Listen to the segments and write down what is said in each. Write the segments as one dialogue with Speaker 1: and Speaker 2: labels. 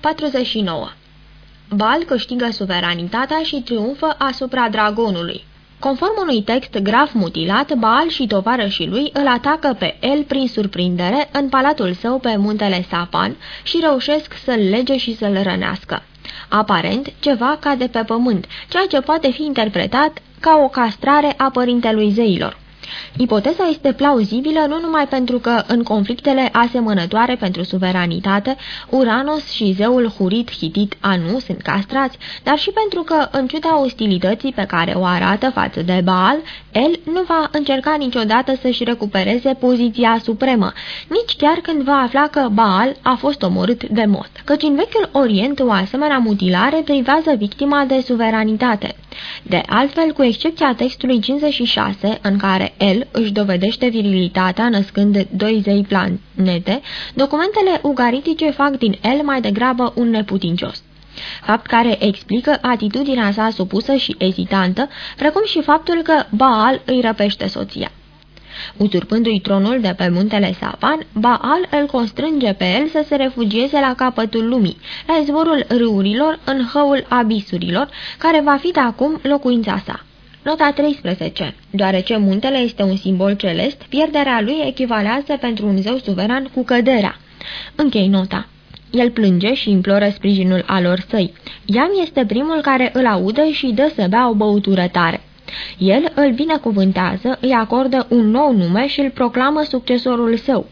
Speaker 1: 49. Bal câștigă suveranitatea și triumfă asupra dragonului. Conform unui text grav mutilat, Baal și tovarășii lui îl atacă pe el prin surprindere în palatul său pe muntele Sapan și reușesc să-l lege și să-l rănească. Aparent, ceva cade pe pământ, ceea ce poate fi interpretat ca o castrare a părintelui zeilor. Ipoteza este plauzibilă nu numai pentru că în conflictele asemănătoare pentru suveranitate, Uranos și zeul Hurit Hitit Anu sunt castrați, dar și pentru că, în ciuda ostilității pe care o arată față de Baal, el nu va încerca niciodată să-și recupereze poziția supremă, nici chiar când va afla că Baal a fost omorât de most, căci în vechiul Orient o asemenea mutilare privează victima de suveranitate. De altfel, cu excepția textului 56, în care el își dovedește virilitatea născând doi zei planete, documentele ugaritice fac din el mai degrabă un neputincios fapt care explică atitudinea sa supusă și ezitantă, precum și faptul că Baal îi răpește soția. Uzurpându-i tronul de pe muntele Sapan, Baal îl constrânge pe el să se refugieze la capătul lumii, la izvorul râurilor, în hăul abisurilor, care va fi de acum locuința sa. Nota 13. Deoarece muntele este un simbol celest, pierderea lui echivalează pentru un zeu suveran cu căderea. Închei nota. El plânge și imploră sprijinul alor săi. Iam este primul care îl audă și dă să bea o băutură tare. El îl binecuvântează, îi acordă un nou nume și îl proclamă succesorul său.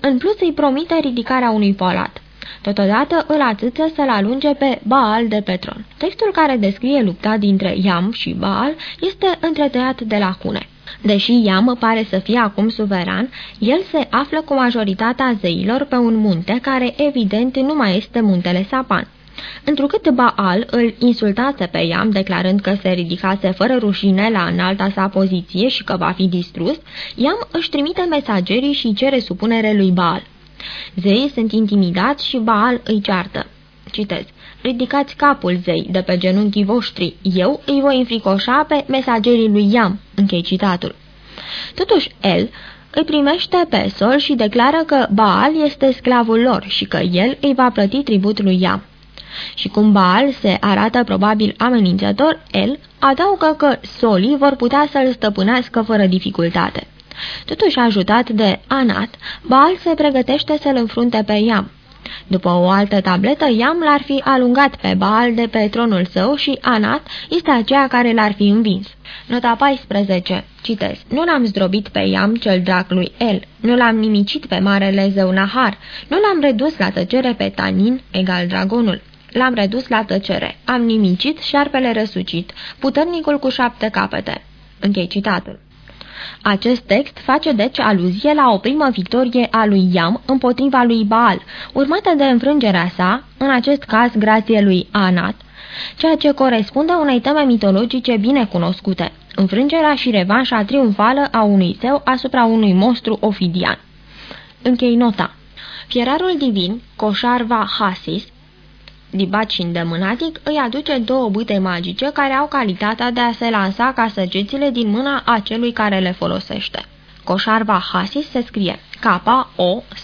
Speaker 1: În plus îi promite ridicarea unui palat. Totodată îl atâță să-l alunge pe Baal de Petron. Textul care descrie lupta dintre Iam și Baal este întretăiat de lacune. Deși Iam pare să fie acum suveran, el se află cu majoritatea zeilor pe un munte care evident nu mai este muntele Sapan. Întrucât Baal îl insultase pe Iam, declarând că se ridicase fără rușine la înalta sa poziție și că va fi distrus, Iam își trimite mesagerii și cere supunere lui Baal. Zeii sunt intimidați și Baal îi ceartă. Citez. Ridicați capul, zei, de pe genunchii voștri. Eu îi voi înfricoșa pe mesagerii lui Iam. Închei citatul. Totuși, el îi primește pe sol și declară că Baal este sclavul lor și că el îi va plăti tribut lui Iam. Și cum Baal se arată probabil amenințător, el adaugă că solii vor putea să-l stăpânească fără dificultate. Totuși ajutat de Anat, Baal se pregătește să-l înfrunte pe Iam. După o altă tabletă, Iam l-ar fi alungat pe Baal de pe tronul său și Anat este aceea care l-ar fi învins. Nota 14. Citez. Nu l-am zdrobit pe Iam, cel drag lui El, nu l-am nimicit pe marele zeu Nahar, nu l-am redus la tăcere pe Tanin, egal dragonul. L-am redus la tăcere. Am nimicit șarpele răsucit, puternicul cu șapte capete. Închei citatul. Acest text face deci aluzie la o primă victorie a lui Iam împotriva lui Baal, urmată de înfrângerea sa, în acest caz grație lui Anat, ceea ce corespunde unei teme mitologice bine cunoscute, înfrângerea și revanșa triumfală a unui zeu asupra unui monstru ofidian. Închei nota. Fierarul divin, Coșarva Hasis, Dibat și îndemânatic îi aduce două bute magice care au calitatea de a se lansa ca săgețile din mâna a celui care le folosește. Coșarva Hasis se scrie K-O-S-H-A-R-W-A,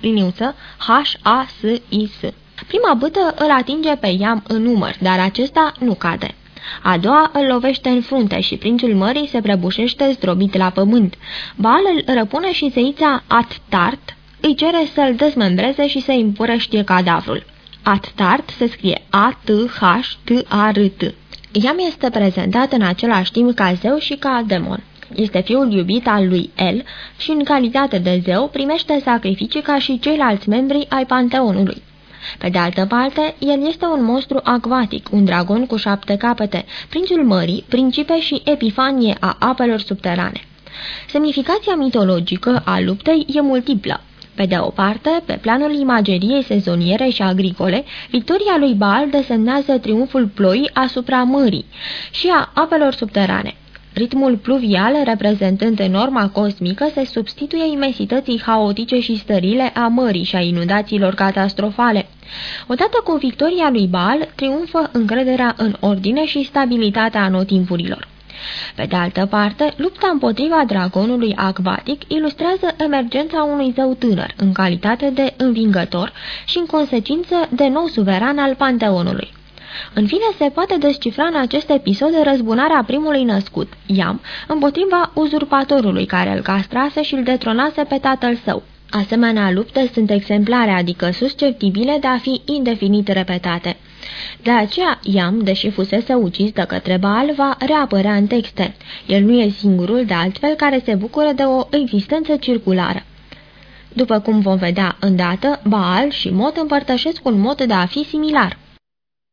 Speaker 1: liniuță H-A-S-I-S. Prima bâtă îl atinge pe Iam în număr, dar acesta nu cade. A doua îl lovește în frunte și prințul mării se prăbușește zdrobit la pământ. Baal îl răpune și zeița At-Tart îi cere să-l dezmembreze și să-i împărăștie cadavrul. At-Tart se scrie A-T-H-T-A-R-T. Iam este prezentat în același timp ca zeu și ca demon. Este fiul iubit al lui El și în calitate de zeu primește sacrificii ca și ceilalți membri ai panteonului. Pe de altă parte, el este un monstru acvatic, un dragon cu șapte capete, prințul mării, principe și epifanie a apelor subterane. Semnificația mitologică a luptei e multiplă. Pe de o parte, pe planul imageriei sezoniere și agricole, victoria lui Baal desemnează triumful ploii asupra mării și a apelor subterane. Ritmul pluvial, reprezentând norma cosmică, se substituie imensității haotice și stările a mării și a inundațiilor catastrofale. Odată cu victoria lui Baal, triumfă încrederea în ordine și stabilitatea anotimpurilor. Pe de altă parte, lupta împotriva dragonului acvatic ilustrează emergența unui zeu tânăr, în calitate de învingător și, în consecință, de nou suveran al panteonului. În fine, se poate descifra în acest episod răzbunarea primului născut, Iam, împotriva uzurpatorului care îl castrase și îl detronase pe tatăl său. Asemenea lupte sunt exemplare, adică susceptibile de a fi indefinit repetate. De aceea, Iam, deși fusese ucis de către Baal, va reapărea în texte. El nu e singurul, de altfel, care se bucură de o existență circulară. După cum vom vedea îndată, Baal și Mot împărtășesc un mod de a fi similar.